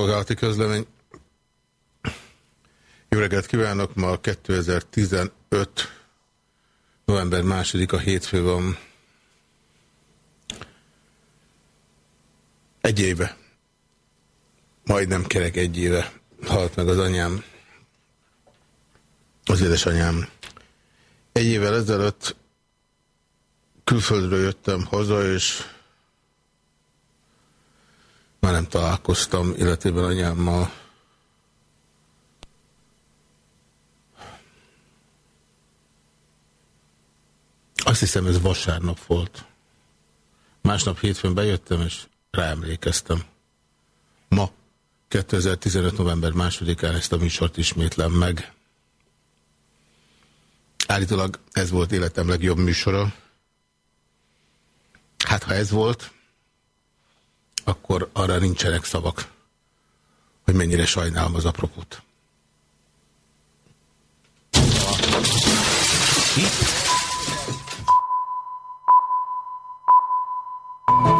Szolgálati közlemény. Jó reggelt kívánok! Ma 2015. november 2-a hétfő van. Egy éve. Majdnem kerek egy éve halt meg az anyám. Az édesanyám. Egy évvel ezelőtt külföldről jöttem haza, és már nem találkoztam életében anyámmal. Azt hiszem, ez vasárnap volt. Másnap hétfőn bejöttem, és ráemlékeztem. Ma, 2015. november másodikán ezt a műsort ismétlem meg. Állítólag ez volt életem legjobb műsora. Hát, ha ez volt, akkor arra nincsenek szavak, hogy mennyire sajnálom az apropót.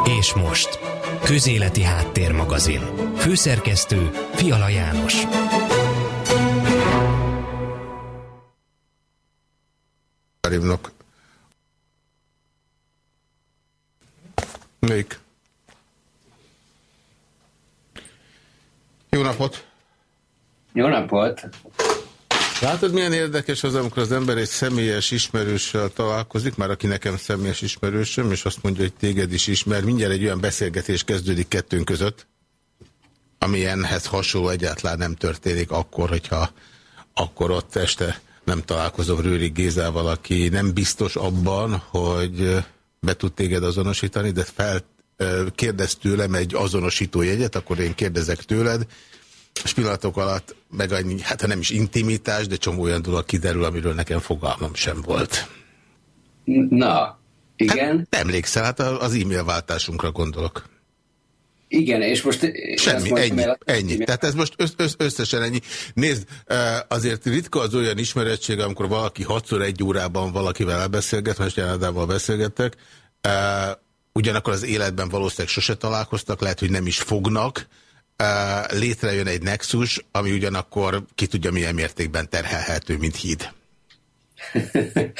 És most, Közéleti Háttérmagazin. Főszerkesztő Fiala János. Hívnak. Melyik? Jó napot! Jó napot! Látod, milyen érdekes az, amikor az ember egy személyes ismerőssel találkozik, már aki nekem személyes ismerősöm, és azt mondja, hogy téged is ismer, mindjárt egy olyan beszélgetés kezdődik kettőnk között, amilyenhez hasonló egyáltalán nem történik akkor, hogyha akkor ott este nem találkozom Rőri Gézával, aki nem biztos abban, hogy be tud téged azonosítani, de fel kérdez tőlem egy azonosító jegyet, akkor én kérdezek tőled, és pillanatok alatt meg annyi, hát ha nem is intimitás, de csomó olyan dolog kiderül, amiről nekem fogalmam sem volt. Na, igen. Hát, emlékszel, hát az e-mail váltásunkra gondolok. Igen, és most... Semmi, most ennyi, ennyi. Tehát ez most össz, össz, összesen ennyi. Nézd, azért ritka az olyan ismerettség, amikor valaki hatszor egy órában valakivel elbeszélget, most Ádával beszélgettek, ugyanakkor az életben valószínűleg sose találkoztak, lehet, hogy nem is fognak, létrejön egy nexus, ami ugyanakkor ki tudja milyen mértékben terhelhető, mint híd.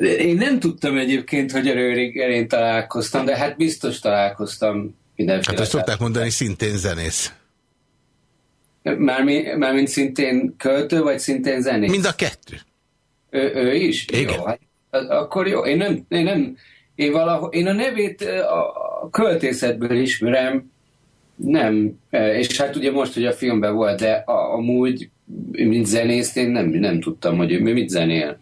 Én nem tudtam egyébként, hogy a Rőrigerén találkoztam, de hát biztos találkoztam mindenféle. Hát azt szokták mondani, szintén zenész. Mármint, mármint szintén költő, vagy szintén zenész? Mind a kettő. Ő, ő is? Igen. Jó, hát, akkor jó. Én nem, én nem én, valahol, én a nevét a költészetből ismerem, nem, és hát ugye most, hogy a filmben volt, de a, amúgy, mint zenész, én nem, nem tudtam, hogy ő mit zenél.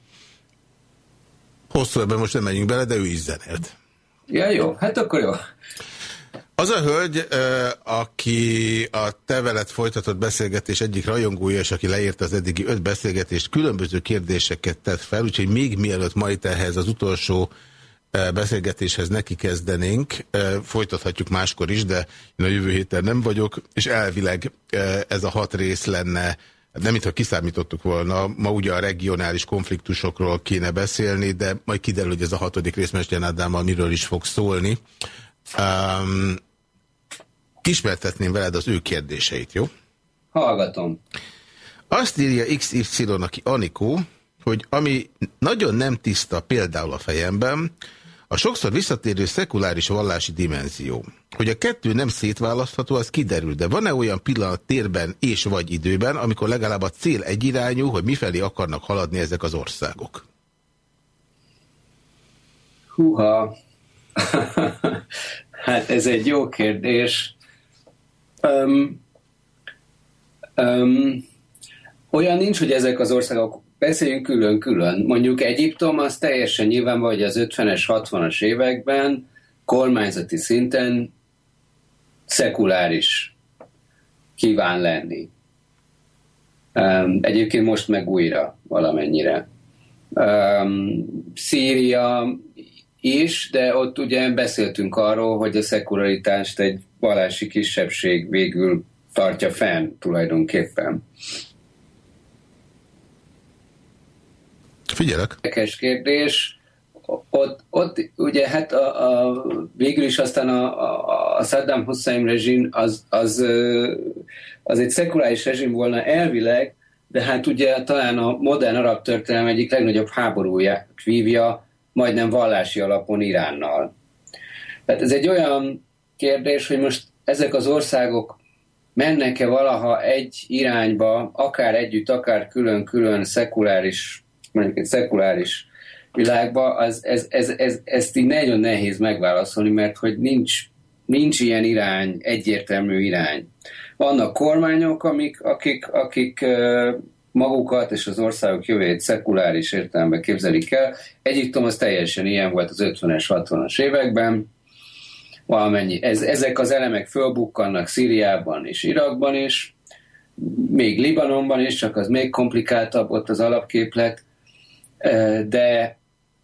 Hosszú ebben most nem menjünk bele, de ő is zenélt. Ja, jó, hát akkor jó. Az a hölgy, aki a te veled folytatott beszélgetés egyik rajongója, és aki leírta az eddigi öt beszélgetést, különböző kérdéseket tett fel, úgyhogy még mielőtt majd ehhez az utolsó beszélgetéshez neki kezdenénk, folytathatjuk máskor is, de én a jövő héten nem vagyok, és elvileg ez a hat rész lenne, nem mintha kiszámítottuk volna, ma ugye a regionális konfliktusokról kéne beszélni, de majd kiderül, hogy ez a hatodik rész Mester Ádámmal miről is fog szólni. Um, ismertetném veled az ő kérdéseit, jó? Hallgatom. Azt írja XY, aki Anikó, hogy ami nagyon nem tiszta például a fejemben, a sokszor visszatérő szekuláris vallási dimenzió. Hogy a kettő nem szétválasztható, az kiderül, de van-e olyan pillanat térben és vagy időben, amikor legalább a cél egyirányú, hogy mifelé akarnak haladni ezek az országok? Húha! hát ez egy jó kérdés. Um, um, olyan nincs, hogy ezek az országok beszéljünk külön-külön. Mondjuk Egyiptom az teljesen nyilván, hogy az 50-es, 60-as években kormányzati szinten szekuláris kíván lenni. Egyébként most meg újra valamennyire. Szíria is, de ott ugye beszéltünk arról, hogy a szekularitást egy vallási kisebbség végül tartja fenn tulajdonképpen. Figyelek. Érdekes kérdés. ott, ott ugye hát a, a, végül is aztán a, a, a Saddam Hussein rezsim az, az, az egy szekuláris rezsim volna elvileg, de hát ugye talán a modern arab történelem egyik legnagyobb háborúja vívja, majdnem vallási alapon Iránnal. Tehát ez egy olyan kérdés, hogy most ezek az országok mennek-e valaha egy irányba, akár együtt, akár külön-külön szekuláris, mondjuk egy szekuláris világba, az, ez, ez, ez, ezt így nagyon nehéz megválaszolni, mert hogy nincs, nincs ilyen irány, egyértelmű irány. Vannak kormányok, amik, akik, akik magukat és az országok jövőjét szekuláris értelemben képzelik el. Egyiptom az teljesen ilyen volt az 50-es, 60-as években, valamennyi. Ez, ezek az elemek fölbukkannak Szíriában és Irakban is, még Libanonban is, csak az még komplikáltabb ott az alapképlet, de,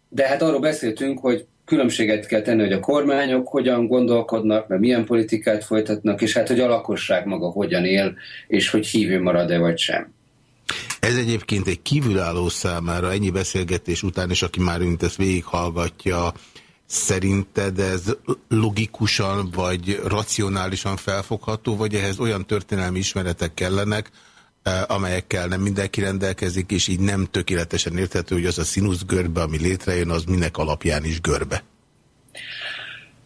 de hát arról beszéltünk, hogy különbséget kell tenni, hogy a kormányok hogyan gondolkodnak, mert milyen politikát folytatnak, és hát hogy a lakosság maga hogyan él, és hogy hívő marad-e vagy sem. Ez egyébként egy kívülálló számára ennyi beszélgetés után, és aki már mint ezt végighallgatja, Szerinted ez logikusan vagy racionálisan felfogható, vagy ehhez olyan történelmi ismeretek kellenek, amelyekkel nem mindenki rendelkezik, és így nem tökéletesen érthető, hogy az a színusz görbe, ami létrejön, az minek alapján is görbe?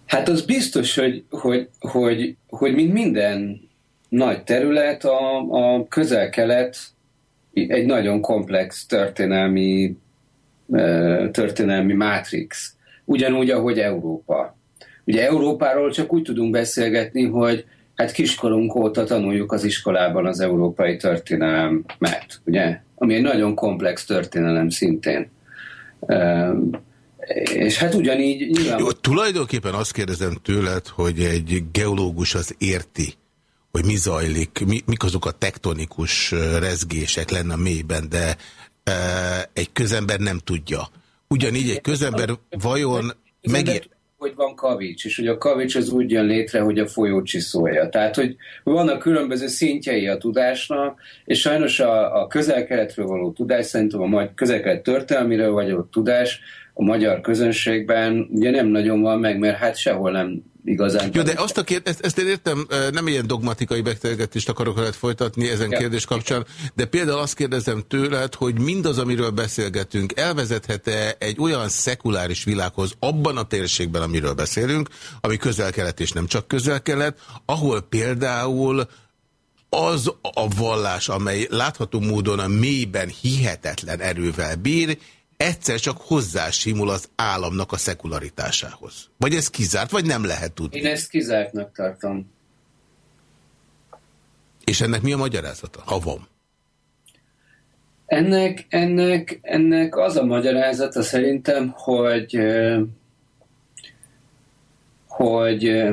Hát az biztos, hogy, hogy, hogy, hogy mint minden nagy terület, a, a közel-kelet egy nagyon komplex történelmi, történelmi mátrix ugyanúgy, ahogy Európa. Ugye Európáról csak úgy tudunk beszélgetni, hogy hát kiskorunk óta tanuljuk az iskolában az európai történelmet, ugye? Ami egy nagyon komplex történelem szintén. És hát ugyanígy nyilván... Jó, tulajdonképpen azt kérdezem tőled, hogy egy geológus az érti, hogy mi zajlik, mi, mik azok a tektonikus rezgések lenne a mélyben, de e, egy közember nem tudja. Ugyanígy egy közember vajon megér... hogy van kavics, és hogy a kavics az úgy jön létre, hogy a folyó csiszolja. Tehát, hogy vannak különböző szintjei a tudásnak, és sajnos a, a közel-keletről való tudás, szerintem a majd közel-kelet történelmiről vagy a tudás a magyar közönségben ugye nem nagyon van meg, mert hát sehol nem igazán. Jó, de azt a kér, ezt, ezt én értem, nem ilyen dogmatikai beszélgetést akarok veled folytatni ezen ja. kérdés kapcsán, de például azt kérdezem tőled, hogy mindaz, amiről beszélgetünk, elvezethet-e egy olyan szekuláris világhoz abban a térségben, amiről beszélünk, ami közel-kelet és nem csak közel-kelet, ahol például az a vallás, amely látható módon a mélyben hihetetlen erővel bír, egyszer csak hozzásimul az államnak a szekularitásához. Vagy ez kizárt, vagy nem lehet tudni? Én ezt kizártnak tartom. És ennek mi a magyarázata, ha van? Ennek, ennek, ennek az a magyarázata szerintem, hogy, hogy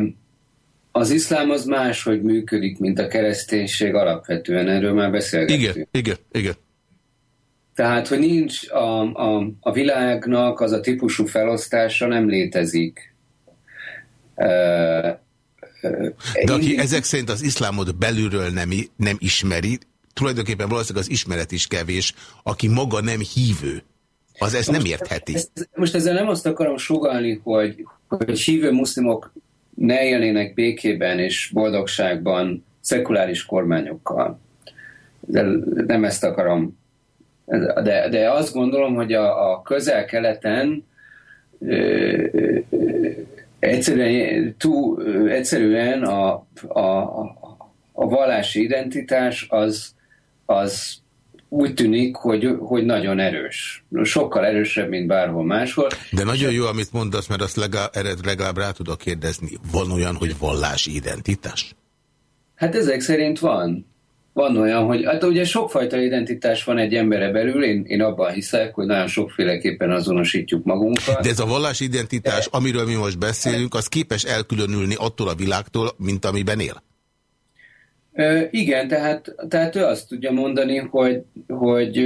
az iszlám az máshogy működik, mint a kereszténység alapvetően, erről már beszélgettünk. Igen, igen, igen. Tehát, hogy nincs a, a, a világnak az a típusú felosztása nem létezik. De aki ezek szerint az iszlámot belülről nem, nem ismeri, tulajdonképpen valószínűleg az ismeret is kevés, aki maga nem hívő, az ezt most, nem értheti. Ezt, most ezzel nem azt akarom sugalni, hogy, hogy hívő muszlimok ne élnének békében és boldogságban szekuláris kormányokkal. De nem ezt akarom de, de azt gondolom, hogy a, a közel-keleten egyszerűen, túl, egyszerűen a, a, a vallási identitás az, az úgy tűnik, hogy, hogy nagyon erős. Sokkal erősebb, mint bárhol máshol. De nagyon jó, amit mondasz, mert azt legalább, legalább rá tudok kérdezni. Van olyan, hogy vallási identitás? Hát ezek szerint van. Van olyan, hogy hát ugye sokfajta identitás van egy embere belül, én, én abban hiszek, hogy nagyon sokféleképpen azonosítjuk magunkat. De ez a vallás identitás, amiről mi most beszélünk, az képes elkülönülni attól a világtól, mint amiben él? Ö, igen, tehát, tehát ő azt tudja mondani, hogy, hogy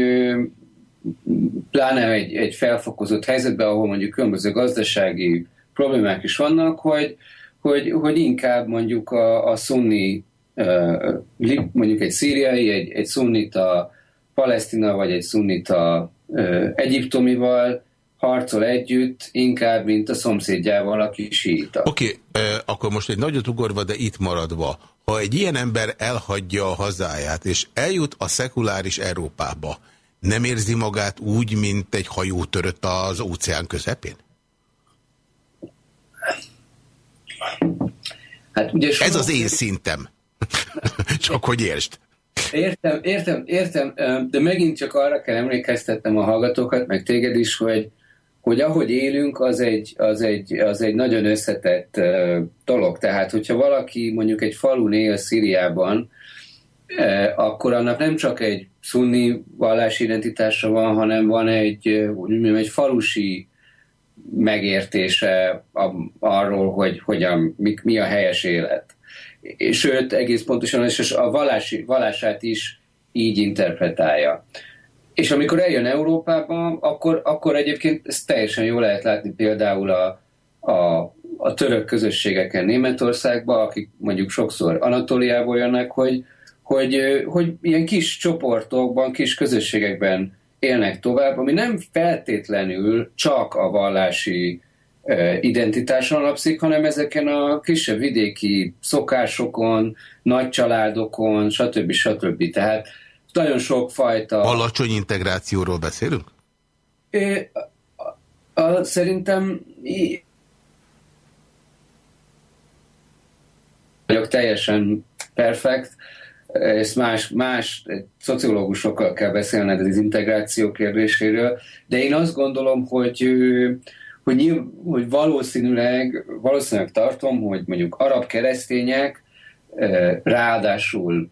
pláne egy, egy felfokozott helyzetben, ahol mondjuk különböző gazdasági problémák is vannak, hogy, hogy, hogy inkább mondjuk a, a szunni mondjuk egy szíriai, egy, egy szunnita palesztina, vagy egy szunnita egyiptomival harcol együtt, inkább, mint a szomszédjával, aki síta. Oké, okay, akkor most egy nagyot ugorva, de itt maradva. Ha egy ilyen ember elhagyja a hazáját, és eljut a szekuláris Európába, nem érzi magát úgy, mint egy hajó törött az óceán közepén? Hát ugye Ez az én szintem. Csak hogy értsd. Értem, értem, értem, de megint csak arra kell emlékeztetnem a hallgatókat, meg téged is, hogy, hogy ahogy élünk, az egy, az egy, az egy nagyon összetett dolog. Tehát, hogyha valaki mondjuk egy falu él Szíriában, akkor annak nem csak egy szunni vallási identitása van, hanem van egy, úgy mondjam, egy falusi megértése arról, hogy hogyan, mi, mi a helyes élet. Sőt, egész pontosan és a vallási, vallását is így interpretálja. És amikor eljön Európába, akkor, akkor egyébként ezt teljesen jól lehet látni például a, a, a török közösségeken Németországban, akik mondjuk sokszor Anatóliából jönnek, hogy, hogy, hogy ilyen kis csoportokban, kis közösségekben élnek tovább, ami nem feltétlenül csak a vallási identitáson alapszik, hanem ezeken a kisebb vidéki szokásokon, nagy családokon, stb. stb. Tehát nagyon sok fajta... Alacsony integrációról beszélünk? É, a, a, szerintem vagyok teljesen perfekt, ezt más, más szociológusokkal kell beszélned az integráció kérdéséről, de én azt gondolom, hogy, hogy, nyilv, hogy valószínűleg, valószínűleg tartom, hogy mondjuk arab keresztények ráadásul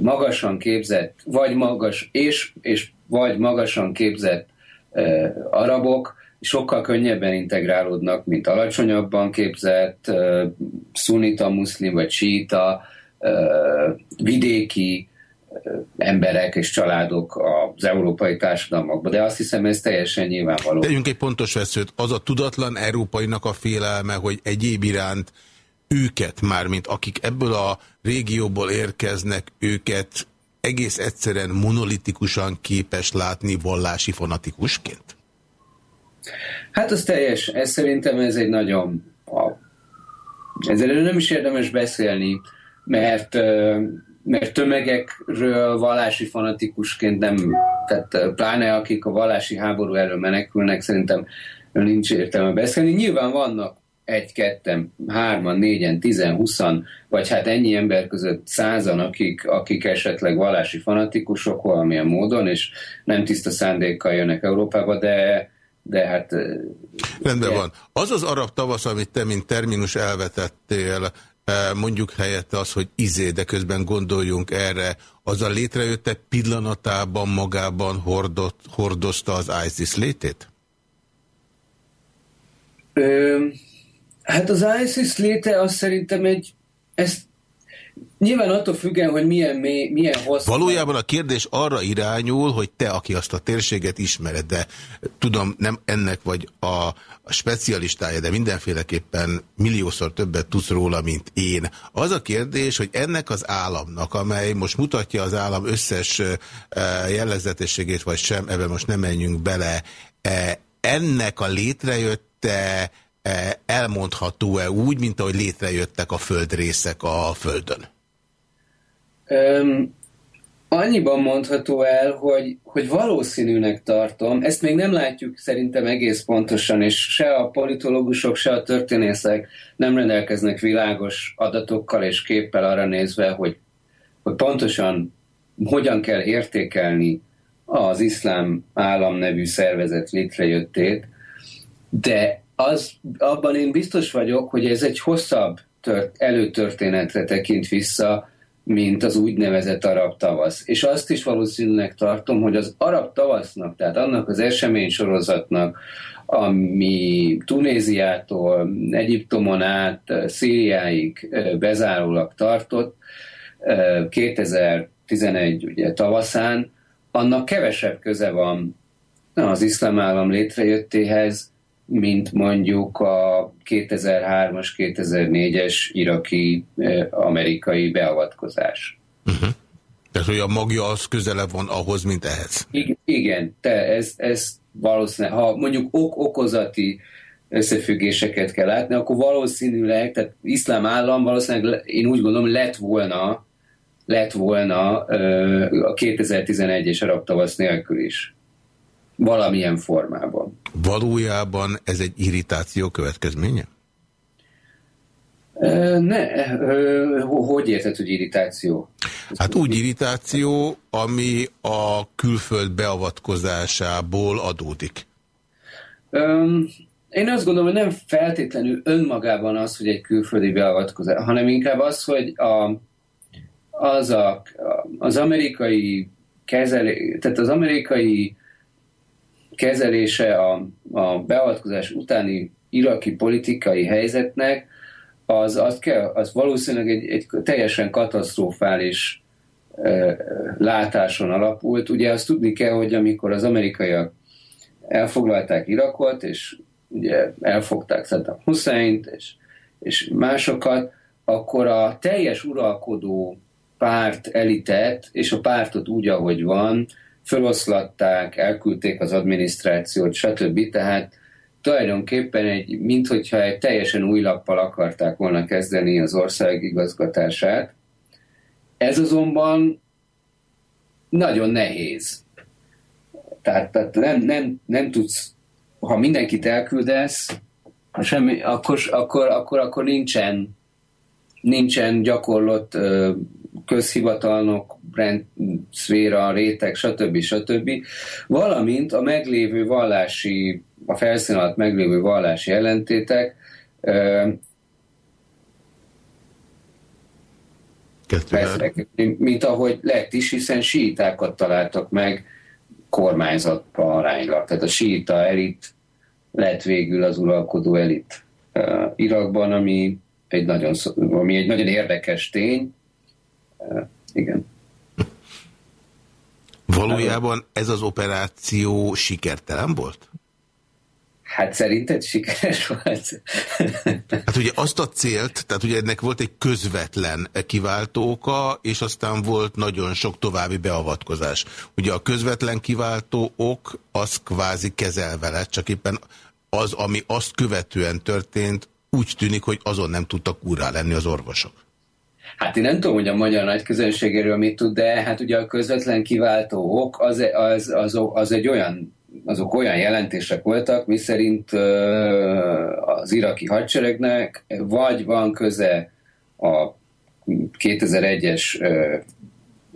magasan képzett, vagy magas, és, és vagy magasan képzett arabok sokkal könnyebben integrálódnak, mint alacsonyabban képzett szunita muszlim vagy síta, vidéki emberek és családok az európai társadalmakban, de azt hiszem ez teljesen nyilvánvaló. Tegyünk egy pontos veszőt, az a tudatlan európainak a félelme, hogy egyéb iránt őket már, mint akik ebből a régióból érkeznek, őket egész egyszerűen monolitikusan képes látni vallási fanatikusként? Hát az teljes, ez szerintem ez egy nagyon ezzel nem is érdemes beszélni mert, mert tömegekről vallási fanatikusként nem, tehát pláne akik a vallási háború elől menekülnek, szerintem nincs értelme beszélni. Nyilván vannak egy, ketten, hárman, négyen, tizen, huszan, vagy hát ennyi ember között százan, akik, akik esetleg vallási fanatikusok valamilyen módon, és nem tiszta szándékkal jönnek Európába, de, de hát... Rendben de... van. Az az arab tavasz, amit te, mint terminus elvetettél, mondjuk helyette az, hogy izé, de közben gondoljunk erre, az a létrejötte pillanatában magában hordott, hordozta az ISIS létét? Hát az ISIS léte az szerintem egy, ezt Nyilván attól függően, hogy milyen, milyen hosszú... Valójában a kérdés arra irányul, hogy te, aki azt a térséget ismered, de tudom, nem ennek vagy a, specialistája, de mindenféleképpen milliószor többet tudsz róla, mint én. Az a kérdés, hogy ennek az államnak, amely most mutatja az állam összes jellegzetességét, vagy sem, ebben most nem menjünk bele, ennek a létrejötte elmondható-e úgy, mint ahogy létrejöttek a földrészek a Földön? Um, annyiban mondható el, hogy, hogy valószínűnek tartom, ezt még nem látjuk szerintem egész pontosan, és se a politológusok, se a történészek nem rendelkeznek világos adatokkal és képpel arra nézve, hogy, hogy pontosan hogyan kell értékelni az iszlám állam nevű szervezet létrejöttét, de az, abban én biztos vagyok, hogy ez egy hosszabb tört, előtörténetre tekint vissza, mint az úgynevezett arab tavasz. És azt is valószínűleg tartom, hogy az arab tavasznak, tehát annak az esemény sorozatnak, ami Tunéziától, Egyiptomon át, Szíriáig bezárólag tartott, 2011 ugye, tavaszán, annak kevesebb köze van az iszlám állam létrejöttéhez, mint mondjuk a 2003-as, 2004-es iraki amerikai beavatkozás. Uh -huh. Tehát, hogy a magja az közelebb van ahhoz, mint ehhez. Igen, te, ez, ez valószínűleg, ha mondjuk ok-okozati összefüggéseket kell látni, akkor valószínűleg, tehát iszlám állam valószínűleg én úgy gondolom lett volna, lett volna a 2011-es arab tavasz nélkül is. Valamilyen formában. Valójában ez egy irritáció következménye? Ne, hogy érted, hogy irritáció? Hát úgy irritáció, ami a külföld beavatkozásából adódik. Én azt gondolom, hogy nem feltétlenül önmagában az, hogy egy külföldi beavatkozás, hanem inkább az, hogy a, az, a, az amerikai kezelé, tehát az amerikai kezelése a, a beavatkozás utáni iraki politikai helyzetnek, az, az, kell, az valószínűleg egy, egy teljesen katasztrofális e, látáson alapult. Ugye azt tudni kell, hogy amikor az amerikaiak elfoglalták Irakot, és ugye elfogták Saddam Hussein-t, és, és másokat, akkor a teljes uralkodó párt elitet, és a pártot úgy, ahogy van, feloszlatták, elküldték az adminisztrációt, stb. Tehát tulajdonképpen egy, minthogyha egy teljesen új lappal akarták volna kezdeni az ország igazgatását. Ez azonban nagyon nehéz. Tehát, tehát nem, nem, nem tudsz, ha mindenkit elküldesz, semmi, akkor, akkor, akkor, akkor nincsen, nincsen gyakorlott közhivatalnok, rend, szféra, réteg, stb. stb. Valamint a meglévő vallási a felszín alatt meglévő vallási ellentétek vesznek, mint ahogy lett is, hiszen síitákat találtak meg kormányzatba aránylag. Tehát a síita elit lett végül az uralkodó elit uh, Irakban, ami egy nagyon, ami egy nagyon érdekes tény. Igen. Valójában ez az operáció sikertelen volt? Hát szerinted sikeres volt? hát ugye azt a célt, tehát ugye ennek volt egy közvetlen kiváltó és aztán volt nagyon sok további beavatkozás. Ugye a közvetlen kiváltó ok az kvázi kezelve lett, csak éppen az, ami azt követően történt, úgy tűnik, hogy azon nem tudtak úrá lenni az orvosok. Hát én nem tudom, hogy a magyar nagy közönségéről mit tud, de hát ugye a közvetlen kiváltó ok az, az, az, az egy olyan azok olyan jelentések voltak, miszerint az iraki hadseregnek vagy van köze a 2001-es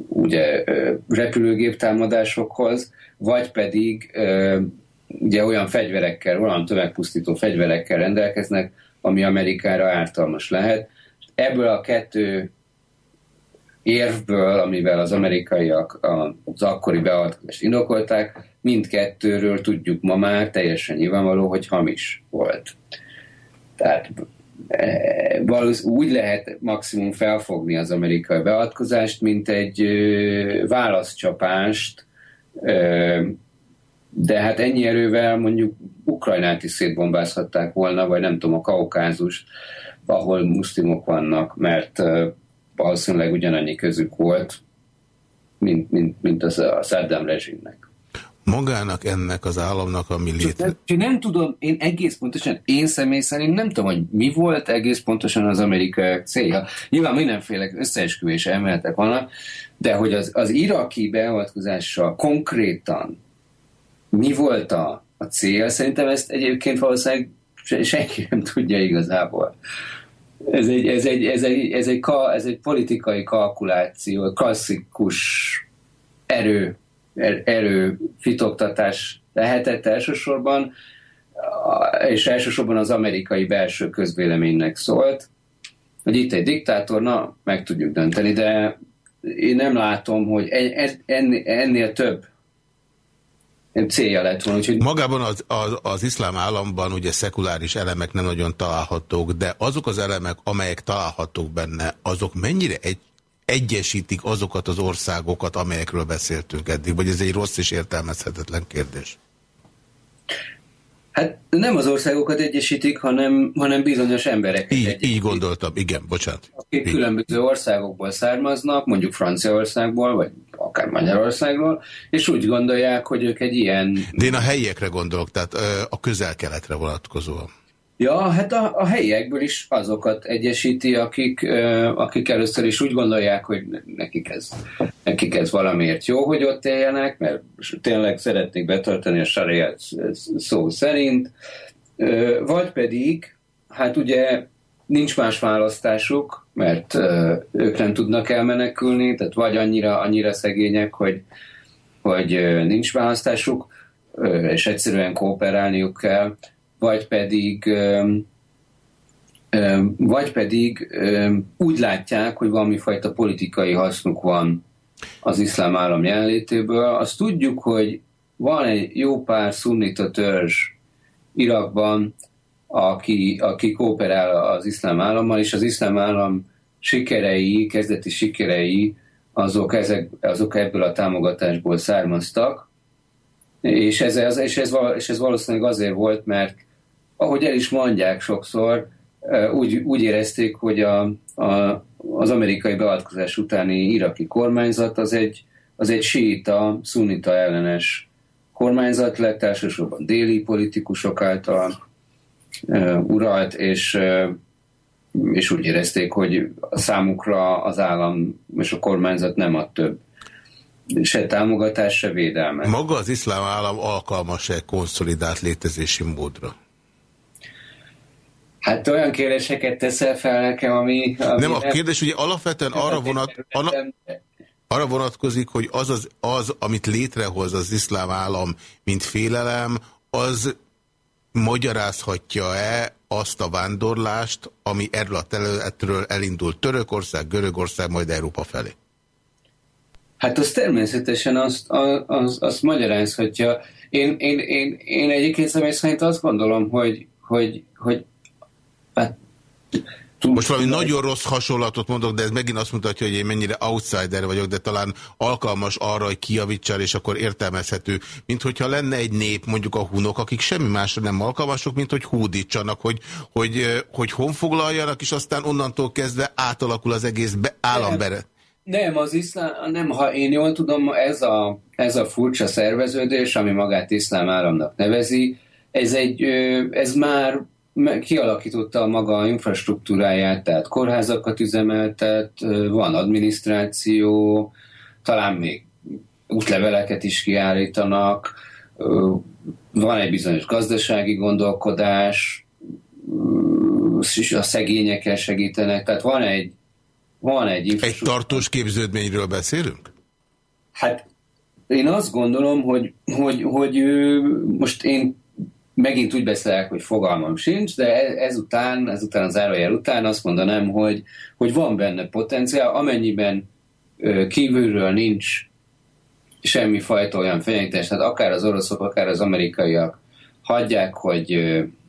ugye repülőgép támadásokhoz, vagy pedig ugye olyan fegyverekkel, olyan tömegpusztító fegyverekkel rendelkeznek, ami Amerikára ártalmas lehet. Ebből a kettő érvből, amivel az amerikaiak az akkori beavatkozást indokolták, mindkettőről tudjuk ma már teljesen nyilvánvaló, hogy hamis volt. Tehát e, valószínűleg úgy lehet maximum felfogni az amerikai beavatkozást, mint egy válaszcsapást, de hát ennyi erővel mondjuk Ukrajnát is szétbombázhatták volna, vagy nem tudom, a Kaukázus, ahol muszlimok vannak, mert valószínűleg ugyanannyi közük volt, mint, mint, mint az a Saddam rezsimnek. Magának ennek az államnak, ami létre... Nem, nem tudom, én egész pontosan, én személy szerint nem tudom, hogy mi volt egész pontosan az amerikai célja. Nyilván mindenféle összeesküvés elméletek vannak, de hogy az, az iraki beavatkozással konkrétan mi volt a, a cél, szerintem ezt egyébként valószínűleg senki nem tudja igazából. Ez egy, ez egy, ez egy, ez egy, ez egy politikai kalkuláció, klasszikus erő, er, erő fitoktatás lehetett elsősorban, és elsősorban az amerikai belső közvéleménynek szólt, hogy itt egy diktátor, na, meg tudjuk dönteni, de én nem látom, hogy ennél, ennél több célja lett volna. Úgyhogy... Magában az, az, az iszlám államban ugye szekuláris elemek nem nagyon találhatók, de azok az elemek, amelyek találhatók benne, azok mennyire egy, egyesítik azokat az országokat, amelyekről beszéltünk eddig? Vagy ez egy rossz és értelmezhetetlen kérdés? Hát nem az országokat egyesítik, hanem, hanem bizonyos emberek. Így, így gondoltam, igen, bocsánat. Akik így. különböző országokból származnak, mondjuk Franciaországból, vagy akár Magyarországról, és úgy gondolják, hogy ők egy ilyen... De én a helyiekre gondolok, tehát a közel-keletre vonatkozóan. Ja, hát a, a helyiekből is azokat egyesíti, akik, akik először is úgy gondolják, hogy nekik ez, nekik ez valamiért jó, hogy ott éljenek, mert tényleg szeretnék betartani a sarját szó szerint, vagy pedig, hát ugye nincs más választásuk, mert ők nem tudnak elmenekülni, tehát vagy annyira, annyira szegények, hogy, hogy nincs választásuk, és egyszerűen kooperálniuk kell, vagy pedig vagy pedig úgy látják, hogy valami fajta politikai hasznuk van az iszlám állam jelenlétéből. Azt tudjuk, hogy van egy jó pár szunnita törzs Irakban, aki, aki kooperál az iszlám állammal, és az iszlám állam sikerei, kezdeti sikerei, azok, ezek, azok ebből a támogatásból származtak, és ez, és, ez, és ez valószínűleg azért volt, mert ahogy el is mondják sokszor, úgy, úgy érezték, hogy a, a, az amerikai beavatkozás utáni iraki kormányzat az egy, az egy síita, szunita ellenes kormányzat lett, elsősorban déli politikusok által uh, uralt, és, uh, és úgy érezték, hogy a számukra az állam és a kormányzat nem ad több se támogatás, se védelme. Maga az iszlám állam alkalmas-e konszolidált létezési módra? Hát olyan kérdéseket teszel fel nekem, ami... ami nem, a kérdés ugye alapvetően arra, vonat, arra vonatkozik, hogy az, az, az, amit létrehoz az iszlám állam, mint félelem, az magyarázhatja-e azt a vándorlást, ami erről a területről elindult Törökország, Görögország, majd Európa felé? Hát az természetesen azt, az, azt magyarázhatja. Én, én, én, én egyébként személy szerint azt gondolom, hogy, hogy, hogy hát, most valami nagyon rossz hasonlatot mondok, de ez megint azt mutatja, hogy én mennyire outsider vagyok, de talán alkalmas arra, hogy kiavítsál, és akkor értelmezhető. Mint hogyha lenne egy nép, mondjuk a hunok, akik semmi másra nem alkalmasok, mint hogy hódítsanak, hogy, hogy, hogy honfoglaljanak, és aztán onnantól kezdve átalakul az egész be, állambere. Nem, az iszlám, nem, ha én jól tudom, ez a, ez a furcsa szerveződés, ami magát iszlám államnak nevezi, ez, egy, ez már kialakította a maga infrastruktúráját, tehát kórházakat üzemeltet, van adminisztráció, talán még útleveleket is kiállítanak, van egy bizonyos gazdasági gondolkodás, a szegényekkel segítenek, tehát van egy van egy Egy tartós képződményről beszélünk? Hát én azt gondolom, hogy, hogy, hogy most én megint úgy beszélek, hogy fogalmam sincs, de e, ezután, ezután az zárójel után azt mondanám, hogy, hogy van benne potenciál, amennyiben kívülről nincs semmi fajta olyan fenyegítés, tehát akár az oroszok, akár az amerikaiak hagyják, hogy,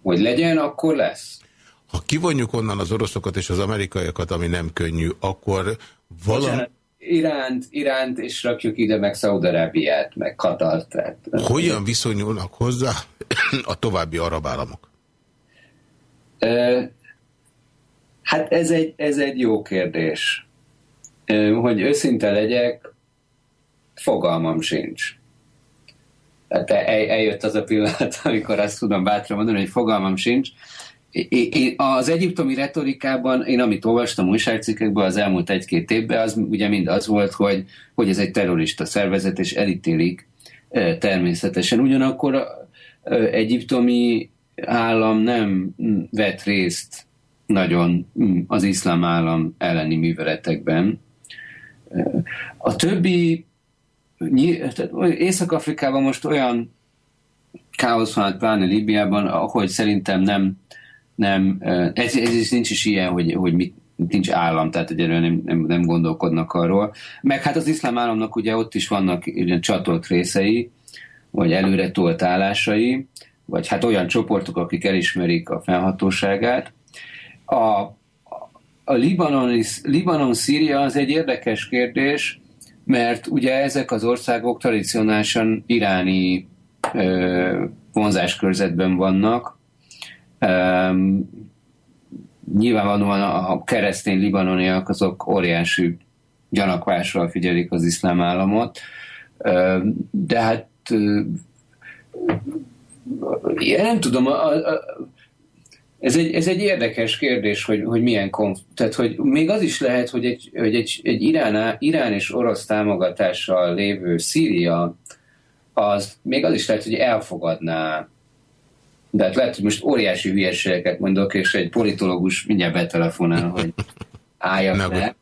hogy legyen, akkor lesz. Ha kivonjuk onnan az oroszokat és az amerikaiakat, ami nem könnyű, akkor valami... Iránt, Iránt, és rakjuk ide meg Szaudarábiát, meg Katart. Tehát... Hogyan viszonyulnak hozzá a további arab államok? Hát ez egy, ez egy jó kérdés. Hogy őszinte legyek, fogalmam sincs. Tehát eljött az a pillanat, amikor azt tudom bátran mondani, hogy fogalmam sincs. Az egyiptomi retorikában, én amit olvastam újságcikkekből az elmúlt egy-két évben, az ugye mind az volt, hogy, hogy ez egy terrorista szervezet, és elítélik természetesen. Ugyanakkor egyiptomi állam nem vett részt nagyon az iszlám állam elleni műveletekben. A többi, Észak-Afrikában most olyan káosz van, pláne Líbiában, ahogy szerintem nem, nem ez, ez is nincs is ilyen, hogy, hogy mit, nincs állam, tehát egyelőre nem, nem, nem gondolkodnak arról. Meg hát az iszlám államnak ugye ott is vannak ugye, csatolt részei, vagy előre tolt állásai, vagy hát olyan csoportok, akik elismerik a fennhatóságát. A, a Libanon, Libanon-Szíria az egy érdekes kérdés, mert ugye ezek az országok tradicionálisan iráni ö, vonzáskörzetben vannak, nyilvánvalóan a keresztény libanoniak azok óriási gyanakvással figyelik az iszlám államot. De hát én nem tudom, a, a, ez egy, ez egy érdekes kérdés, hogy, hogy milyen konf... Tehát, hogy még az is lehet, hogy egy, hogy egy, egy Irán, Irán és orosz támogatással lévő Szíria, az még az is lehet, hogy elfogadná. De hát lehet, hogy most óriási hülyeségeket mondok, és egy politológus mindjárt betelefonál, hogy álljak le.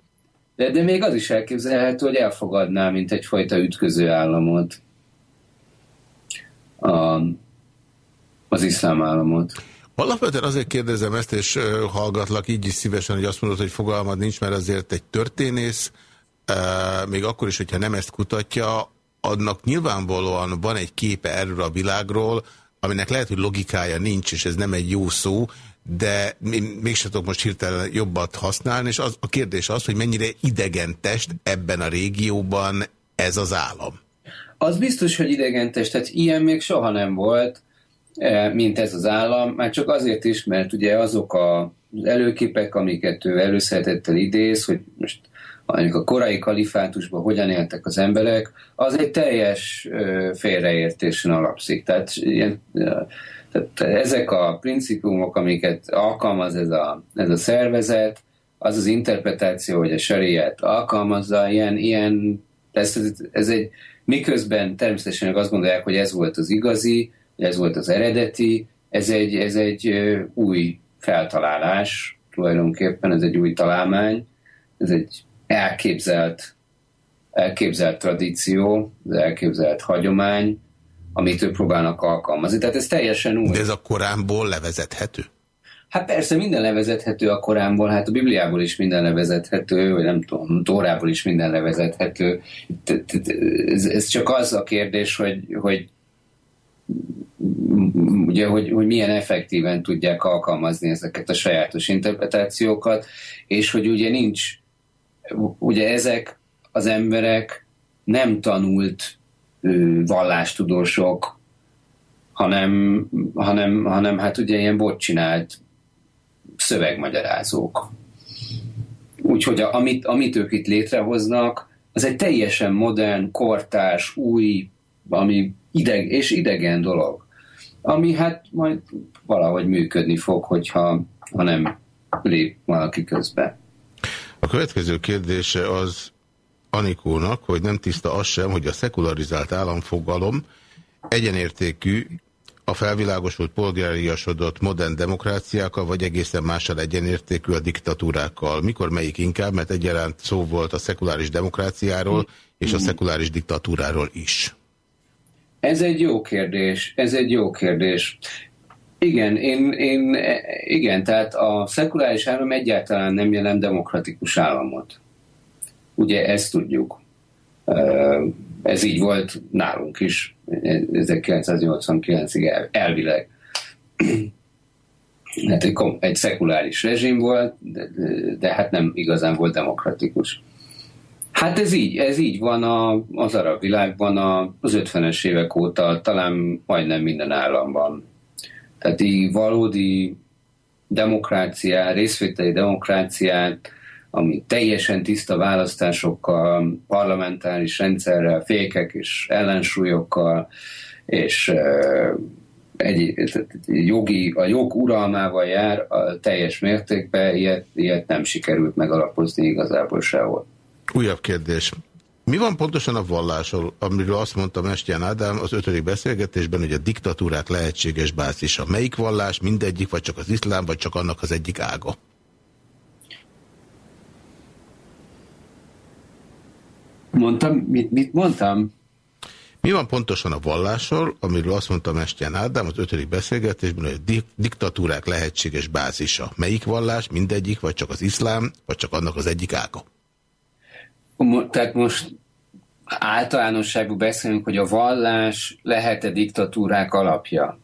De, de még az is elképzelhető, hogy elfogadná, mint egyfajta ütköző államot a, az iszlám államot. Alapvetően azért kérdezem ezt, és hallgatlak így is szívesen, hogy azt mondod, hogy fogalmad nincs, mert azért egy történész, még akkor is, hogyha nem ezt kutatja, annak nyilvánvalóan van egy képe erről a világról, aminek lehet, hogy logikája nincs, és ez nem egy jó szó, de mégsem tudok most hirtelen jobbat használni, és az, a kérdés az, hogy mennyire idegen test ebben a régióban ez az állam. Az biztos, hogy idegen test, tehát ilyen még soha nem volt, eh, mint ez az állam, már csak azért is, mert ugye azok a az előképek, amiket ő előszeretettel idéz, hogy most mondjuk a korai kalifátusban hogyan éltek az emberek, az egy teljes félreértésen alapszik. Tehát, ilyen, tehát ezek a principumok, amiket alkalmaz ez a, ez a szervezet, az az interpretáció, hogy a sariát alkalmazza, ilyen, ilyen ez, ez egy, miközben természetesen azt gondolják, hogy ez volt az igazi, ez volt az eredeti, ez egy, ez egy új feltalálás, tulajdonképpen ez egy új találmány, ez egy elképzelt, elképzelt tradíció, az elképzelt hagyomány, amit ők próbálnak alkalmazni. Tehát ez teljesen új. De ez a Koránból levezethető? Hát persze minden levezethető a Koránból, hát a Bibliából is minden levezethető, vagy nem tudom, Tórából is minden levezethető. Ez csak az a kérdés, hogy, hogy ugye, hogy, hogy milyen effektíven tudják alkalmazni ezeket a sajátos interpretációkat, és hogy ugye nincs ugye ezek az emberek nem tanult vallástudósok, hanem, hanem, hanem hát ugye ilyen csinált szövegmagyarázók. Úgyhogy a, amit, amit ők itt létrehoznak, az egy teljesen modern, kortárs, új, ami ideg, és idegen dolog. Ami hát majd valahogy működni fog, hogyha ha nem lép valaki közbe. A következő kérdése az Anikónak, hogy nem tiszta az sem, hogy a szekularizált államfogalom egyenértékű a felvilágosult polgáriasodott modern demokráciákkal, vagy egészen mással egyenértékű a diktatúrákkal. Mikor melyik inkább, mert egyaránt szó volt a szekuláris demokráciáról és a szekuláris diktatúráról is. Ez egy jó kérdés, ez egy jó kérdés. Igen, én, én, igen, tehát a szekuláris állam egyáltalán nem jelent demokratikus államot. Ugye ezt tudjuk. Ez így volt nálunk is 1989-ig el, elvileg. Hát egy, egy szekuláris rezsim volt, de, de hát nem igazán volt demokratikus. Hát ez így, ez így van a, az arab világban a, az 50-es évek óta, talán majdnem minden államban tehát így valódi demokráciát, részvételi demokráciát, ami teljesen tiszta választásokkal, parlamentáris rendszerrel, fékek és ellensúlyokkal, és egy, jogi, a jog uralmával jár a teljes mértékben, ilyet, ilyet nem sikerült megalapozni igazából sehol. Újabb kérdés. Mi van pontosan a vallásról, amiről azt mondta Mestján Ádám az ötödik beszélgetésben, hogy a diktatúrák lehetséges bázisa. Melyik vallás, mindegyik, vagy csak az iszlám, vagy csak annak az egyik ága? Mondtam, mit, mit mondtam? Mi van pontosan a vallásról, amiről azt mondta Mestján Ádám az ötödik beszélgetésben, hogy a di diktatúrák lehetséges bázisa. Melyik vallás, mindegyik, vagy csak az iszlám, vagy csak annak az egyik ága? Tehát most általánosságban beszélünk, hogy a vallás lehet-e diktatúrák alapja?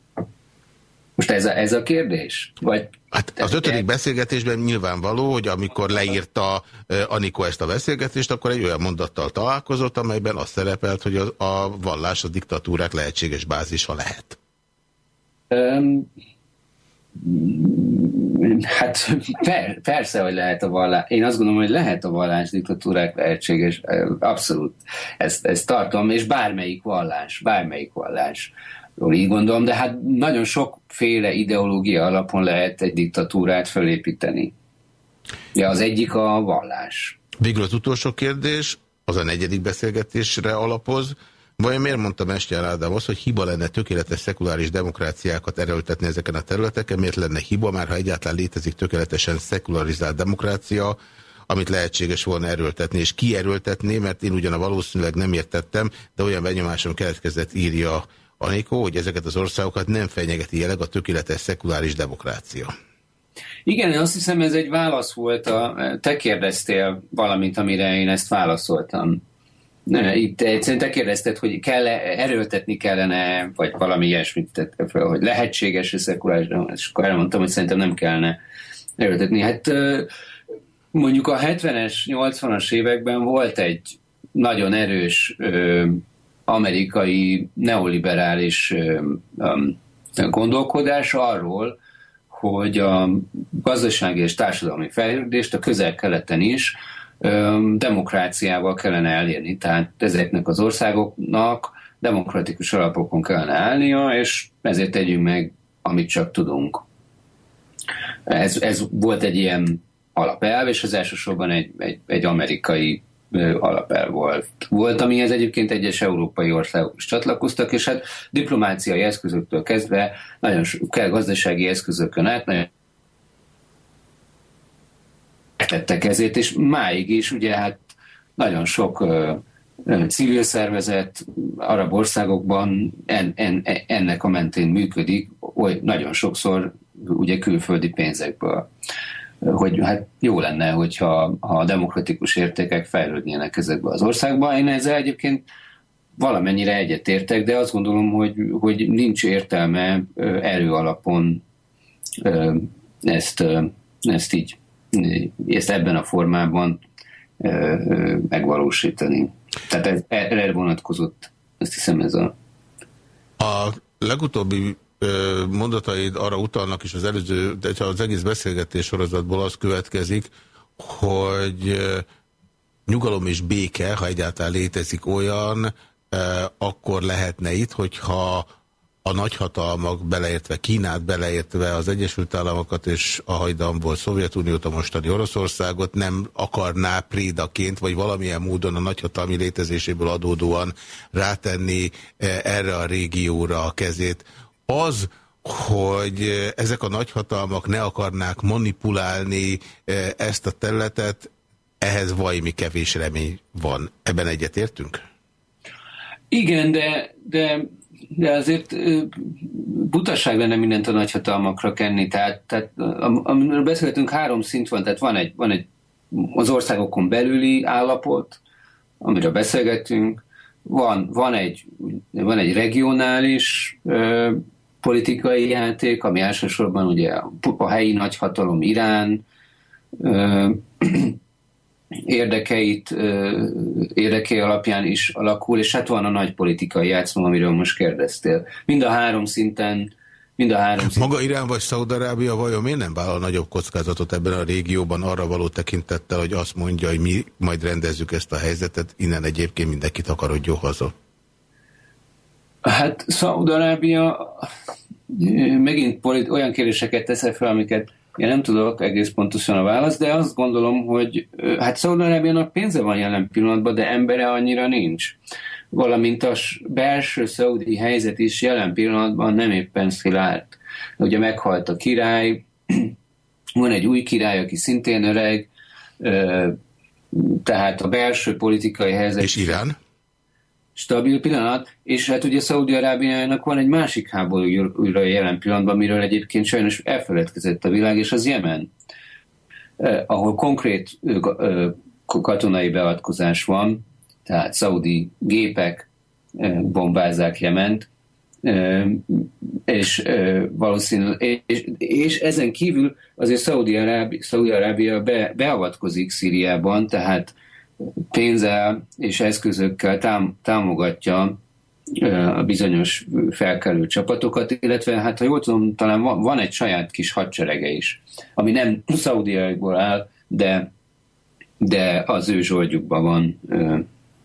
Most ez a, ez a kérdés? Vagy Hát az ötödik beszélgetésben nyilvánvaló, hogy amikor leírta Anikó ezt a beszélgetést, akkor egy olyan mondattal találkozott, amelyben azt szerepelt, hogy a, a vallás a diktatúrák lehetséges bázisa lehet. Um, Hát per, persze, hogy lehet a vallás. Én azt gondolom, hogy lehet a vallás diktatúrák lehetséges. Abszolút. Ezt, ezt tartom, és bármelyik vallás, bármelyik vallás. Így gondolom, de hát nagyon sokféle ideológia alapon lehet egy diktatúrát felépíteni. Ja, az egyik a vallás. Végül az utolsó kérdés, az a negyedik beszélgetésre alapoz. Vajon miért mondta Mester Ádám azt, hogy hiba lenne tökéletes szekuláris demokráciákat erőltetni ezeken a területeken? Miért lenne hiba, már ha egyáltalán létezik tökéletesen szekularizált demokrácia, amit lehetséges volna erőltetni, és ki erőltetné, mert én ugyan a valószínűleg nem értettem, de olyan benyomásom keletkezett írja Anikó, hogy ezeket az országokat nem fenyegeti jeleg a tökéletes szekuláris demokrácia. Igen, azt hiszem ez egy válasz volt. A, te kérdeztél valamit, amire én ezt válaszoltam. Ne, itt egyszerűen te kérdezted, hogy kell -e, erőltetni kellene, vagy valami ilyesmit tette fel, hogy lehetséges a szekuláris és akkor elmondtam, hogy szerintem nem kellene erőltetni. Hát mondjuk a 70-es, 80-as években volt egy nagyon erős amerikai neoliberális gondolkodás arról, hogy a gazdasági és társadalmi fejlődést a közel-keleten is demokráciával kellene elérni. Tehát ezeknek az országoknak demokratikus alapokon kellene állnia, és ezért tegyünk meg, amit csak tudunk. Ez, ez volt egy ilyen alapelv, és az elsősorban egy, egy, egy amerikai alapelv volt. Volt, amihez egyébként egyes európai országok is csatlakoztak, és hát diplomáciai eszközöktől kezdve nagyon kell gazdasági eszközökön át, nagyon tettek ezért, és máig is ugye hát nagyon sok civil szervezet arab országokban en, en, ennek a mentén működik, oly nagyon sokszor ugye külföldi pénzekből hogy hát jó lenne, hogyha ha a demokratikus értékek fejlődnének ezekbe az országba. Én ezzel egyébként valamennyire egyetértek, de azt gondolom, hogy, hogy nincs értelme erő alapon ezt, ezt így, ezt ebben a formában megvalósítani. Tehát ez, erre vonatkozott, azt hiszem ez a... A legutóbbi mondataid arra utalnak, és az előző, de az egész beszélgetés sorozatból az következik, hogy nyugalom és béke, ha egyáltalán létezik olyan, akkor lehetne itt, hogyha a nagyhatalmak beleértve, Kínát beleértve az Egyesült Államokat és a hajdanból Szovjetuniót, a mostani Oroszországot nem akarná prédaként, vagy valamilyen módon a nagyhatalmi létezéséből adódóan rátenni erre a régióra a kezét az, hogy ezek a nagyhatalmak ne akarnák manipulálni eh, ezt a területet, ehhez vajmi kevés remény van. Ebben egyetértünk? Igen, de, de, de azért butaság lenne mindent a nagyhatalmakra kenni. Tehát, tehát amiről beszéltünk, három szint van, tehát van egy, van egy az országokon belüli állapot, amiről beszélgetünk, van, van, egy, van egy regionális politikai játék, ami elsősorban ugye a helyi nagyhatalom Irán ö, érdekeit, ö, érdekei alapján is alakul, és hát van a nagy politikai játszma, amiről most kérdeztél. Mind a három szinten Mind a három szinten. Maga Irán vagy Szaudarábia vajon miért nem vállal nagyobb kockázatot ebben a régióban arra való tekintettel, hogy azt mondja, hogy mi majd rendezzük ezt a helyzetet, innen egyébként mindenkit akarodjon haza? Hát Szaudarábia megint polit, olyan kérdéseket tesz fel, amiket én nem tudok egész pontosan a választ, de azt gondolom, hogy hát Szaudarábiának pénze van jelen pillanatban, de embere annyira nincs. Valamint a belső szaudi helyzet is jelen pillanatban nem éppen szilárd. Ugye meghalt a király, van egy új király, aki szintén öreg, tehát a belső politikai helyzet... És Irán? Stabil pillanat, és hát ugye Szaudi-Arábiának van egy másik háborúra jelen pillanatban, amiről egyébként sajnos elfeledkezett a világ, és az Jemen, eh, ahol konkrét eh, katonai beavatkozás van, tehát szaudi gépek eh, bombázzák Jement, eh, és eh, valószínűleg, és, és ezen kívül azért Szaudi-Arábia Szaudi be, beavatkozik Szíriában, tehát pénzzel és eszközökkel tám, támogatja a bizonyos felkelő csapatokat, illetve hát ha jól tudom, talán van, van egy saját kis hadserege is, ami nem Szaudiaiból áll, de, de az ő zsoldjukban van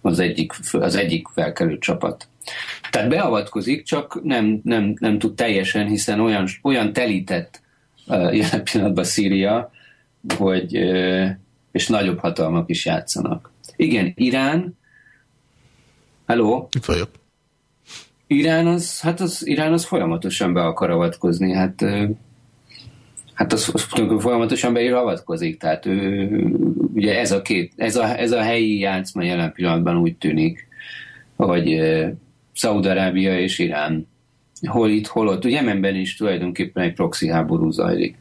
az egyik, az egyik felkelő csapat. Tehát beavatkozik, csak nem, nem, nem tud teljesen, hiszen olyan, olyan telített jelen pillanatban Szíria, hogy és nagyobb hatalmak is játszanak. Igen, Irán, Hello? Itt vagyok. Irán az, hát az, Irán az folyamatosan be akar avatkozni, hát hát az, az folyamatosan be is avatkozik, tehát ő, ugye ez a két, ez a, ez a helyi játszma jelen pillanatban úgy tűnik, hogy Szaudarábia és Irán hol itt, hol ott. Ugye Jemenben is tulajdonképpen egy proxy háború zajlik.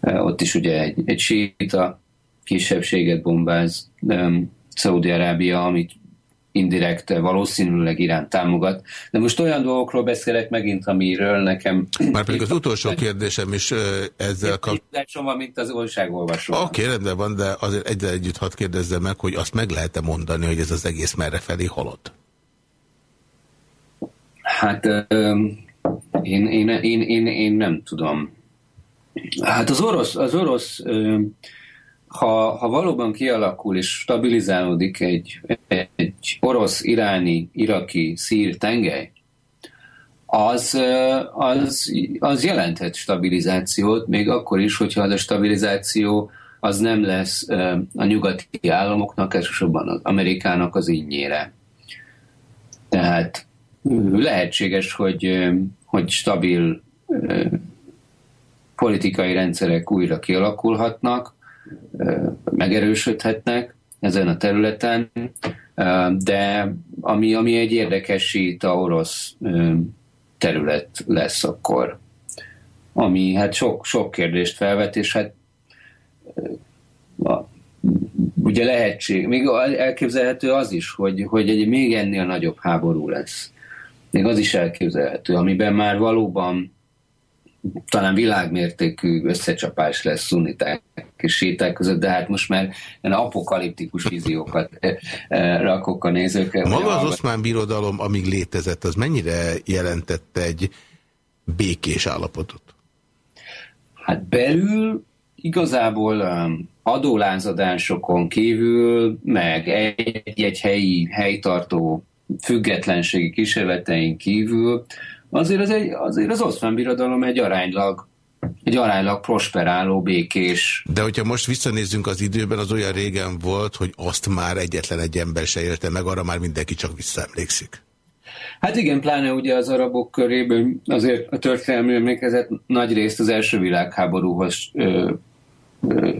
Ott is ugye egy, egy séta kisebbséget bombáz um, Szaudi-Arábia, amit indirekt valószínűleg Irán támogat. De most olyan dolgokról beszélek megint, amiről nekem... Már pedig az utolsó kérdésem is ezzel kapcsolatban... van, mint az újságolvasó. Oké, okay, rendben van, de azért egyre együtt hadd kérdezzem meg, hogy azt meg lehet-e mondani, hogy ez az egész merre felé halott? Hát én, én, én, én, én nem tudom. Hát az orosz, az orosz ha, ha valóban kialakul és stabilizálódik egy, egy orosz, iráni, iraki, szír tengely, az, az, az jelenthet stabilizációt, még akkor is, hogyha az a stabilizáció az nem lesz a nyugati államoknak, elsősorban az Amerikának az innyére. Tehát lehetséges, hogy, hogy stabil politikai rendszerek újra kialakulhatnak, megerősödhetnek ezen a területen, de ami, ami egy érdekes a orosz terület lesz akkor, ami hát sok, sok kérdést felvet, és hát ugye lehetség, még elképzelhető az is, hogy, hogy egy még ennél nagyobb háború lesz. Még az is elképzelhető, amiben már valóban talán világmértékű összecsapás lesz szuniták és séták között, de hát most már ilyen apokaliptikus víziókat eh, eh, rakok a nézőkre. Maga az oszmán birodalom, amíg létezett, az mennyire jelentette egy békés állapotot? Hát belül igazából um, adólázadásokon kívül, meg egy-egy helyi, helytartó függetlenségi kísérletein kívül azért az, egy, azért az oszmán birodalom egy aránylag egy aránylag prosperáló, békés. De hogyha most visszanézzünk az időben, az olyan régen volt, hogy azt már egyetlen egy ember se élte meg, arra már mindenki csak visszaemlékszik. Hát igen, pláne ugye az arabok körében azért a történelmi emlékezet nagy részt az első világháborúhoz ö, ö,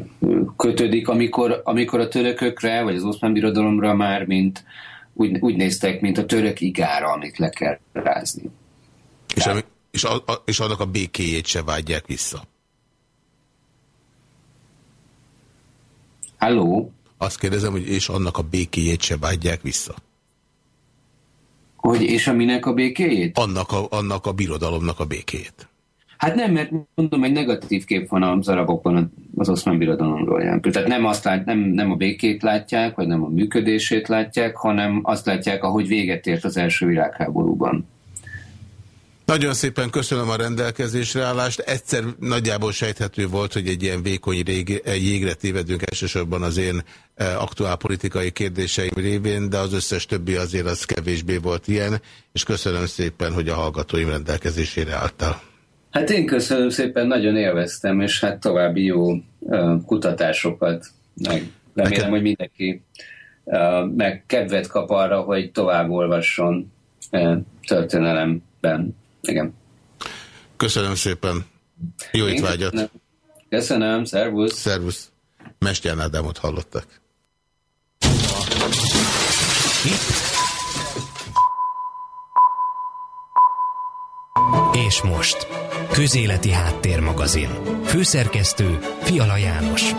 kötődik, amikor, amikor a törökökre, vagy az oszmán birodalomra már mint úgy, úgy néztek, mint a török igára, amit le kell rázni. És, ami, és, a, a, és annak a békéjét se vágyják vissza. Halló? Azt kérdezem, hogy és annak a békéjét se vágyják vissza. Hogy és aminek a békéjét? Annak a, annak a birodalomnak a békéjét. Hát nem, mert mondom, egy negatív kép van az arabokban az oszmán birodalomról. Tehát nem, azt lát, nem, nem a békét látják, vagy nem a működését látják, hanem azt látják, ahogy véget ért az első világháborúban. Nagyon szépen köszönöm a rendelkezésre állást. Egyszer nagyjából sejthető volt, hogy egy ilyen vékony rég, jégre tévedünk elsősorban az én e, aktuál politikai kérdéseim révén, de az összes többi azért az kevésbé volt ilyen, és köszönöm szépen, hogy a hallgatóim rendelkezésére álltál. Hát én köszönöm szépen, nagyon élveztem, és hát további jó uh, kutatásokat, meg remélem, Nekem... hogy mindenki uh, meg kedvet kap arra, hogy tovább olvasson történelemben. Igen. Köszönöm szépen. Jó étvágyat. Köszönöm, köszönöm. szervusz. Szervusz. Mestján Ádámot hallottak. És most, Közéleti Háttérmagazin. Főszerkesztő Fiala János.